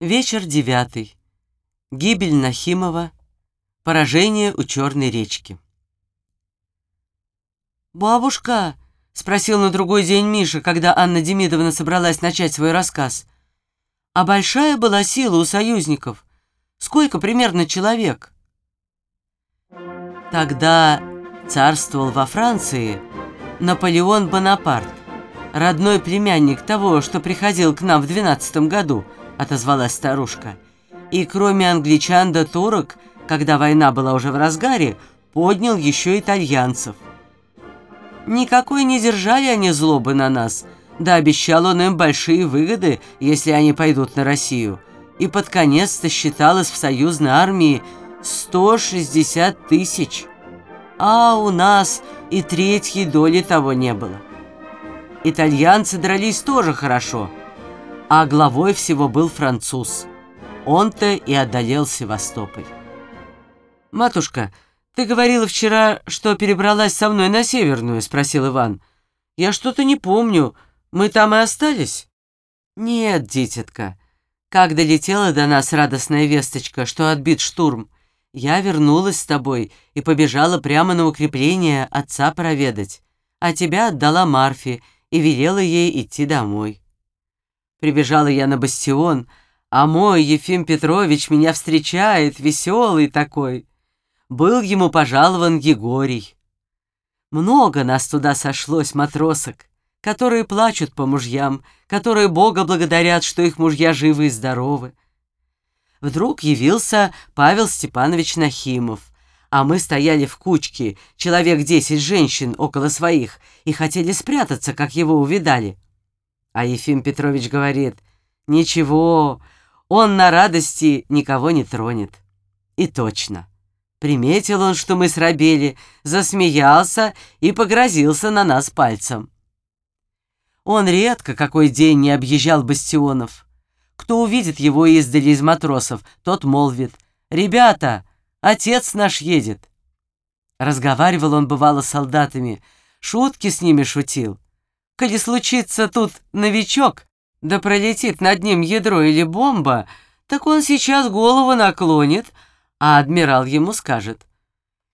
Вечер девятый. Гибель Нахимова. Поражение у Черной речки. «Бабушка!» — спросил на другой день Миша, когда Анна Демидовна собралась начать свой рассказ. «А большая была сила у союзников? Сколько примерно человек?» Тогда царствовал во Франции Наполеон Бонапарт, родной племянник того, что приходил к нам в двенадцатом году —— отозвалась старушка. «И кроме англичан да турок, когда война была уже в разгаре, поднял еще итальянцев. Никакой не держали они злобы на нас, да обещал он им большие выгоды, если они пойдут на Россию. И под конец-то считалось в союзной армии 160 тысяч. А у нас и третьей доли того не было. Итальянцы дрались тоже хорошо — а главой всего был француз. Он-то и одолел Севастополь. «Матушка, ты говорила вчера, что перебралась со мной на Северную?» — спросил Иван. «Я что-то не помню. Мы там и остались?» «Нет, дитятка. Как долетела до нас радостная весточка, что отбит штурм, я вернулась с тобой и побежала прямо на укрепление отца проведать, а тебя отдала Марфе и велела ей идти домой». Прибежала я на бастион, а мой Ефим Петрович меня встречает, веселый такой. Был ему пожалован Егорий. Много нас туда сошлось, матросок, которые плачут по мужьям, которые Бога благодарят, что их мужья живы и здоровы. Вдруг явился Павел Степанович Нахимов, а мы стояли в кучке, человек десять женщин около своих, и хотели спрятаться, как его увидали. А Ефим Петрович говорит, «Ничего, он на радости никого не тронет». И точно. Приметил он, что мы срабели, засмеялся и погрозился на нас пальцем. Он редко какой день не объезжал бастионов. Кто увидит его издали из матросов, тот молвит, «Ребята, отец наш едет». Разговаривал он, бывало, с солдатами, шутки с ними шутил. Коли случится тут новичок, да пролетит над ним ядро или бомба, так он сейчас голову наклонит, а адмирал ему скажет.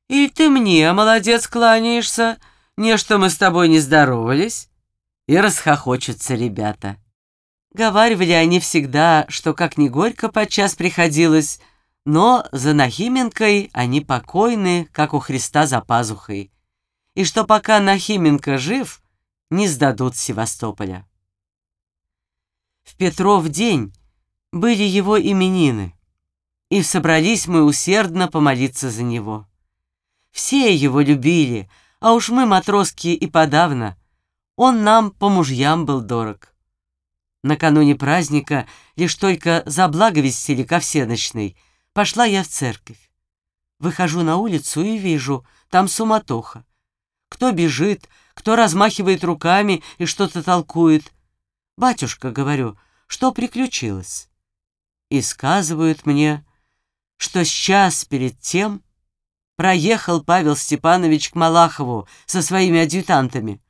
«Или ты мне, молодец, кланяешься, не что мы с тобой не здоровались?» И расхохочутся ребята. Говаривали они всегда, что как ни горько подчас приходилось, но за Нахименкой они покойны, как у Христа за пазухой. И что пока Нахименко жив — не сдадут Севастополя. В Петров день были его именины, и собрались мы усердно помолиться за него. Все его любили, а уж мы, матроски, и подавно. Он нам по мужьям был дорог. Накануне праздника, лишь только за благовестили ко всеночной, пошла я в церковь. Выхожу на улицу и вижу, там суматоха. Кто бежит, кто размахивает руками и что-то толкует. «Батюшка, — говорю, — что приключилось?» И сказывают мне, что сейчас перед тем проехал Павел Степанович к Малахову со своими адъютантами,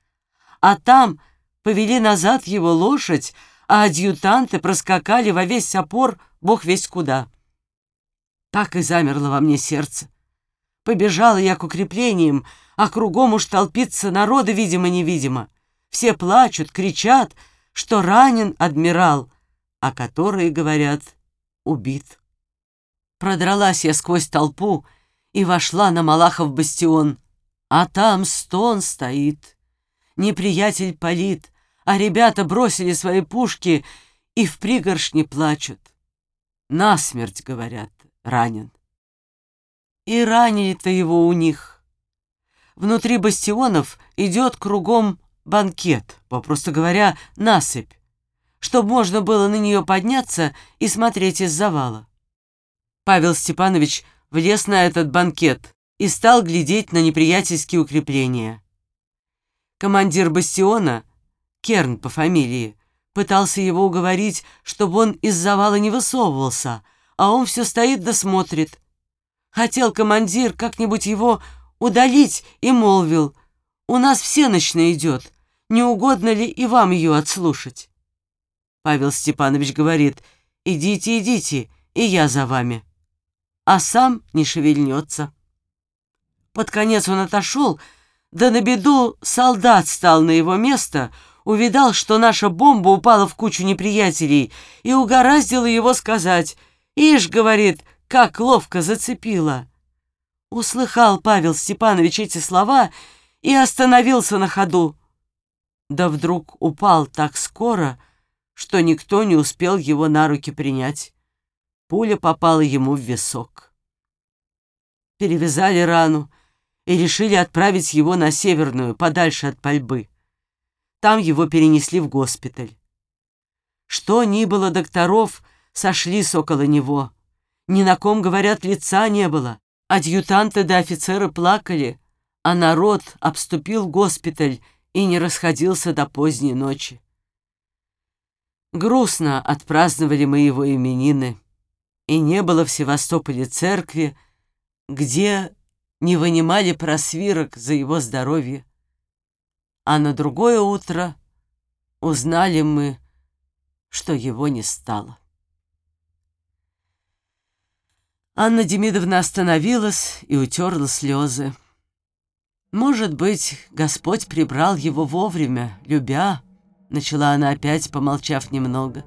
а там повели назад его лошадь, а адъютанты проскакали во весь опор бог весь куда. Так и замерло во мне сердце. Побежала я к укреплениям, а кругом уж толпится народа, видимо-невидимо. Все плачут, кричат, что ранен адмирал, а которые, говорят, убит. Продралась я сквозь толпу и вошла на Малахов бастион, а там стон стоит. Неприятель палит, а ребята бросили свои пушки и в пригоршне плачут. Насмерть, говорят, ранен. И ранили-то его у них. Внутри бастионов идет кругом банкет, попросту говоря, насыпь, чтобы можно было на нее подняться и смотреть из завала. Павел Степанович влез на этот банкет и стал глядеть на неприятельские укрепления. Командир бастиона, Керн по фамилии, пытался его уговорить, чтобы он из завала не высовывался, а он все стоит да. Хотел командир как-нибудь его удалить и молвил, «У нас всеночная идет, не угодно ли и вам ее отслушать?» Павел Степанович говорит, идите, идите, и я за вами. А сам не шевельнется. Под конец он отошел, да на беду солдат стал на его место, увидал, что наша бомба упала в кучу неприятелей, и угораздило его сказать, «Ишь, — говорит, — как ловко зацепила». Услыхал Павел Степанович эти слова и остановился на ходу. Да вдруг упал так скоро, что никто не успел его на руки принять. Пуля попала ему в висок. Перевязали рану и решили отправить его на Северную, подальше от пальбы. Там его перенесли в госпиталь. Что ни было докторов, сошлись около него. Ни на ком, говорят, лица не было. Адъютанты да офицеры плакали, а народ обступил госпиталь и не расходился до поздней ночи. Грустно отпраздновали мы его именины, и не было в Севастополе церкви, где не вынимали просвирок за его здоровье. А на другое утро узнали мы, что его не стало. Анна Демидовна остановилась и утерла слезы. Может быть, Господь прибрал его вовремя, любя, начала она опять, помолчав немного.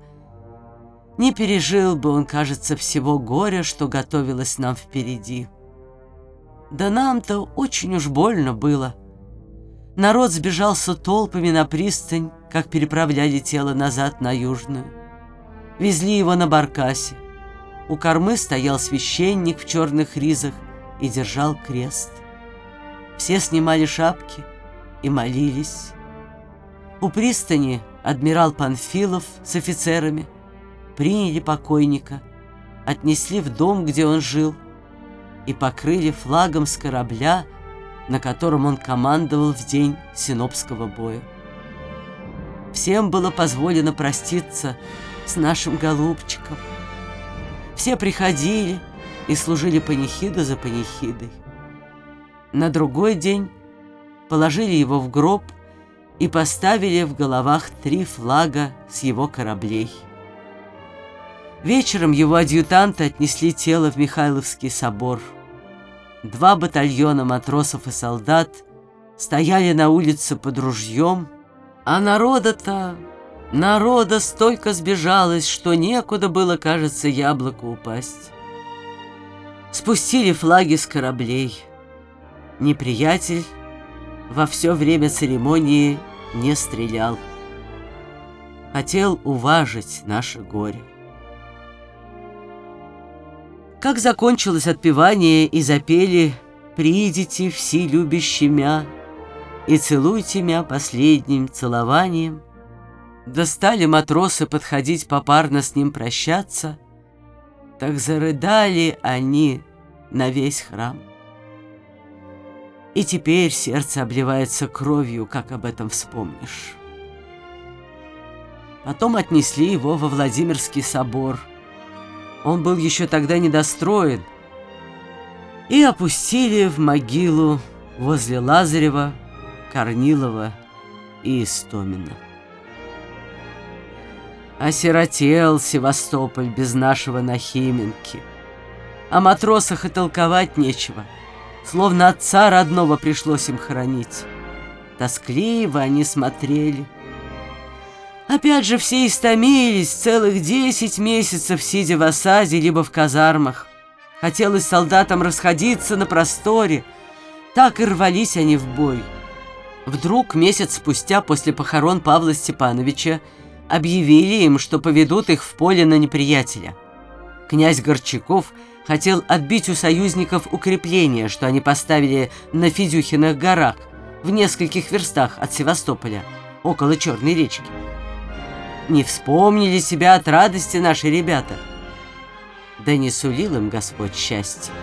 Не пережил бы он, кажется, всего горя, что готовилось нам впереди. Да нам-то очень уж больно было. Народ сбежался толпами на пристань, как переправляли тело назад на Южную. Везли его на баркасе. У кормы стоял священник в черных ризах и держал крест. Все снимали шапки и молились. У пристани адмирал Панфилов с офицерами приняли покойника, отнесли в дом, где он жил, и покрыли флагом с корабля, на котором он командовал в день Синопского боя. Всем было позволено проститься с нашим голубчиком. Все приходили и служили панихиду за панихидой. На другой день положили его в гроб и поставили в головах три флага с его кораблей. Вечером его адъютанты отнесли тело в Михайловский собор. Два батальона матросов и солдат стояли на улице под ружьем, а народа-то, народа столько сбежалось, что некуда было, кажется, яблоку упасть. Спустили флаги с кораблей — Неприятель во все время церемонии не стрелял. Хотел уважить наше горе. Как закончилось отпевание и запели «Придите все любящие мя и целуйте мя последним целованием», Достали матросы подходить попарно с ним прощаться, Так зарыдали они на весь храм. И теперь сердце обливается кровью, как об этом вспомнишь. Потом отнесли его во Владимирский собор. Он был еще тогда недостроен. И опустили в могилу возле Лазарева, Корнилова и Истомина. Осиротел Севастополь без нашего Нахименки. О матросах и толковать нечего — Словно отца родного пришлось им хоронить. Тоскливо они смотрели. Опять же все истомились целых десять месяцев, сидя в осаде либо в казармах. Хотелось солдатам расходиться на просторе. Так и рвались они в бой. Вдруг месяц спустя после похорон Павла Степановича объявили им, что поведут их в поле на неприятеля. Князь Горчаков – хотел отбить у союзников укрепления, что они поставили на Федюхиных горах в нескольких верстах от Севастополя, около Черной речки. Не вспомнили себя от радости наши ребята. Да не сулил им Господь счастье.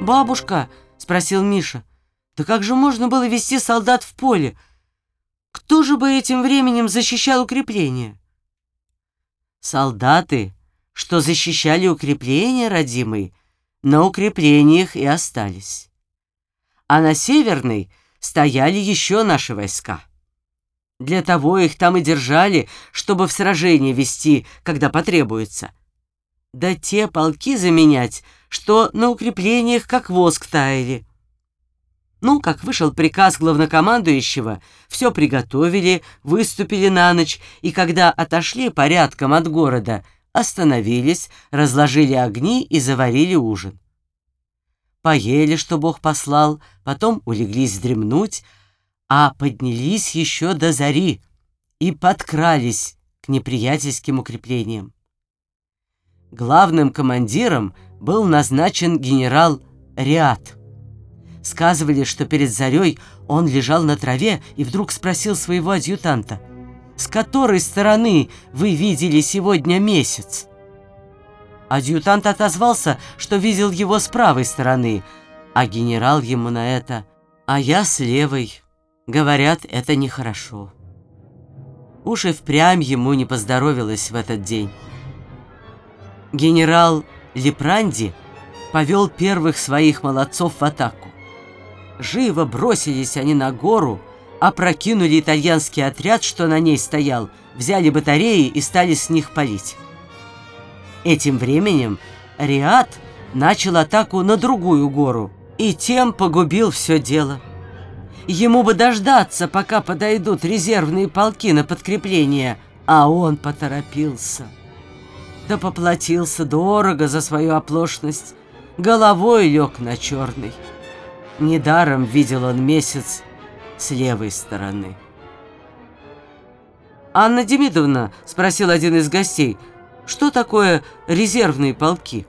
«Бабушка», — спросил Миша, — «да как же можно было вести солдат в поле? Кто же бы этим временем защищал укрепления?» «Солдаты что защищали укрепления родимой, на укреплениях и остались. А на Северной стояли еще наши войска. Для того их там и держали, чтобы в сражение вести, когда потребуется. Да те полки заменять, что на укреплениях как воск таяли. Ну, как вышел приказ главнокомандующего, все приготовили, выступили на ночь, и когда отошли порядком от города, остановились, разложили огни и заварили ужин. Поели, что Бог послал, потом улеглись вздремнуть, а поднялись еще до зари и подкрались к неприятельским укреплениям. Главным командиром был назначен генерал Риат. Сказывали, что перед зарей он лежал на траве и вдруг спросил своего адъютанта, «С которой стороны вы видели сегодня месяц?» Адъютант отозвался, что видел его с правой стороны, а генерал ему на это, «А я с левой». Говорят, это нехорошо. Уж и впрямь ему не поздоровилось в этот день. Генерал Лепранди повел первых своих молодцов в атаку. Живо бросились они на гору, опрокинули итальянский отряд, что на ней стоял, взяли батареи и стали с них палить. Этим временем Риад начал атаку на другую гору и тем погубил все дело. Ему бы дождаться, пока подойдут резервные полки на подкрепление, а он поторопился. Да поплатился дорого за свою оплошность, головой лег на черный. Недаром видел он месяц с левой стороны. «Анна Демидовна», — спросил один из гостей, — «что такое резервные полки?»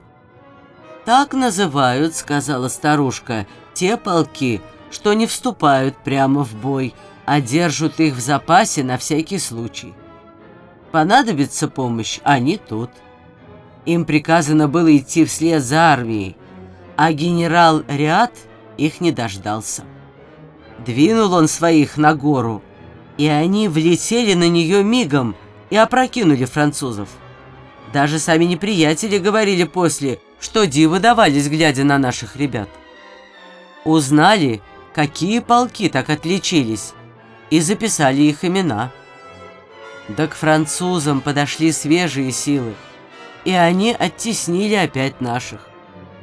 «Так называют», — сказала старушка, — «те полки, что не вступают прямо в бой, а держат их в запасе на всякий случай. Понадобится помощь, они тут. Им приказано было идти вслед за армией, а генерал Риад их не дождался. Двинул он своих на гору, и они влетели на нее мигом и опрокинули французов. Даже сами неприятели говорили после, что дивы давались, глядя на наших ребят. Узнали, какие полки так отличились, и записали их имена. Да к французам подошли свежие силы, и они оттеснили опять наших.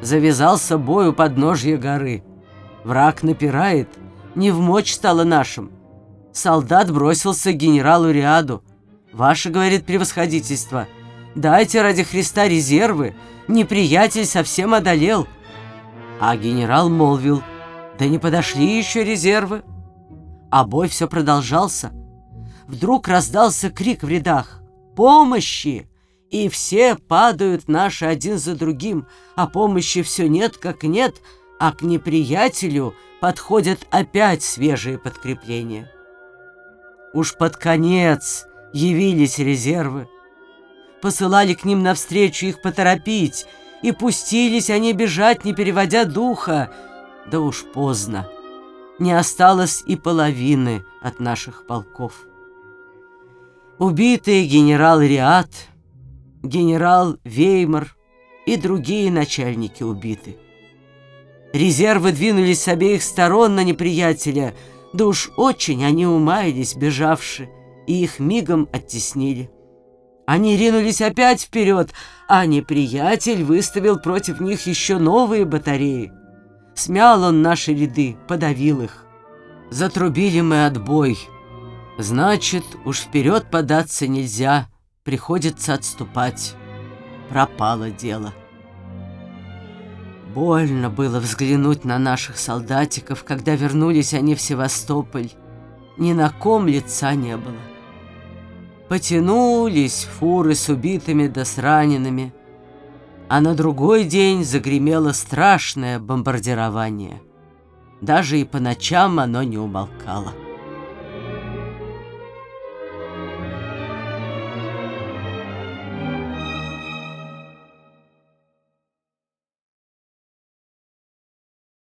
Завязался бой у подножья горы. Враг напирает, не в мочь стало нашим. Солдат бросился к генералу Риаду. «Ваше, — говорит превосходительство, — дайте ради Христа резервы, неприятель совсем одолел». А генерал молвил — да не подошли еще резервы. А бой все продолжался. Вдруг раздался крик в рядах «Помощи!» И все падают наши один за другим, а помощи все нет как нет, а к неприятелю подходят опять свежие подкрепления. Уж под конец явились резервы. Посылали к ним навстречу их поторопить, и пустились они бежать, не переводя духа, да уж поздно. Не осталось и половины от наших полков. Убитые генерал Риат, генерал Веймар и другие начальники убиты. Резервы двинулись с обеих сторон на неприятеля, да уж очень они умаялись, бежавши, и их мигом оттеснили. Они ринулись опять вперед, а неприятель выставил против них еще новые батареи. Смял он наши ряды, подавил их. Затрубили мы отбой. Значит, уж вперед податься нельзя, приходится отступать. Пропало дело. Больно было взглянуть на наших солдатиков, когда вернулись они в Севастополь. Ни на ком лица не было. Потянулись фуры с убитыми да с ранеными – а на другой день загремело страшное бомбардирование. Даже и по ночам оно не умолкало.